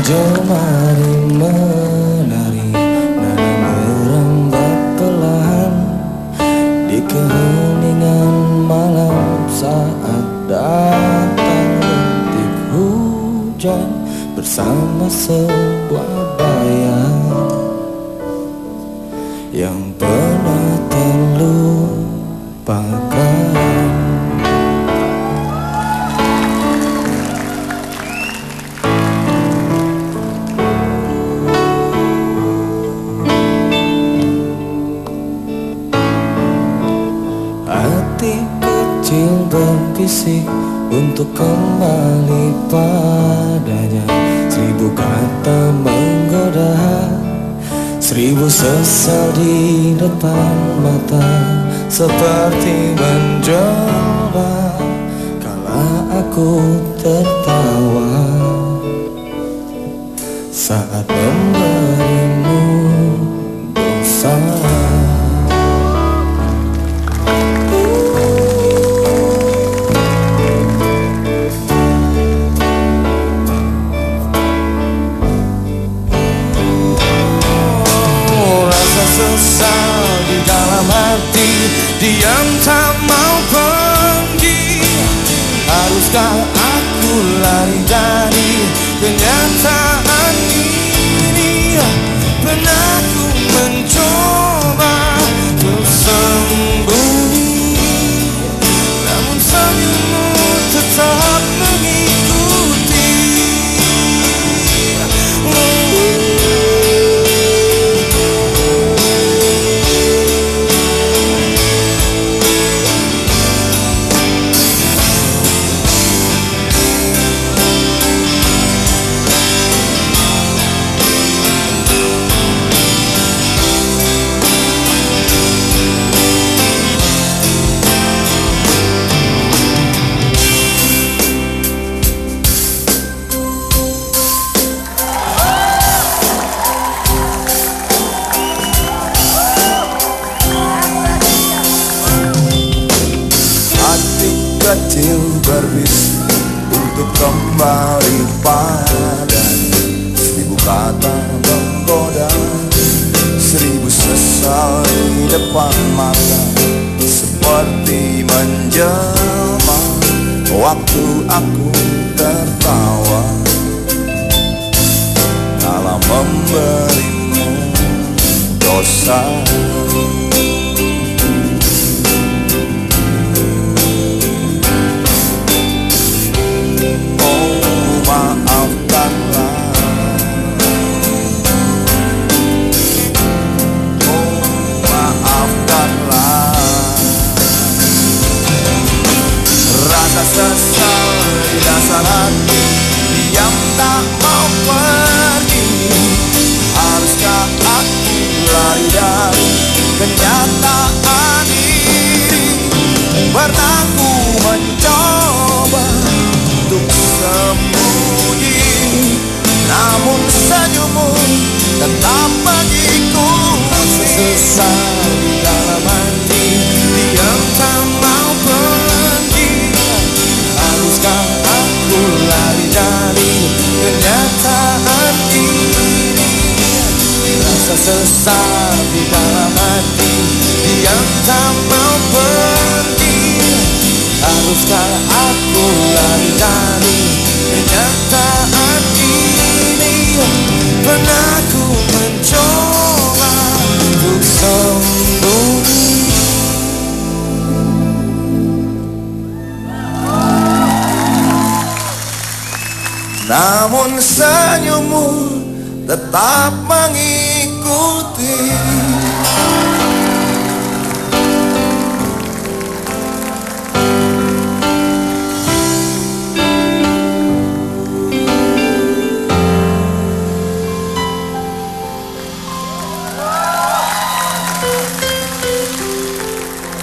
Jemari menari Nada merambat pelan Di keheningan malam Saat datang rintik hujan Bersama sebuah bayang Yang pernah terlupakan Hati kecil berbisik untuk kembali padanya. Seribu kata menggoda Seribu sesal di depan mata. Seperti mencoba Kala aku tertawa. Saat memberimu dosa mau pergi. Haruskah aku lari dari kenyataan ini padanya Seribu kata menggoda Seribu sesal di depan mata Seperti menjelma Waktu aku tertawa. Dalam memberimu dosa Pernah ku mencoba untuk sembunyi. Namun senyummu tetap mengikuti Sesal di dalam hati. Diam tak mau pergi Haruskah aku lari dari kenyataan ini? Rasa sesal Haruskah aku lari dari kenyataan ini Pernah ku mencoba untuk sembunyi. Namun senyummu tetap mengikuti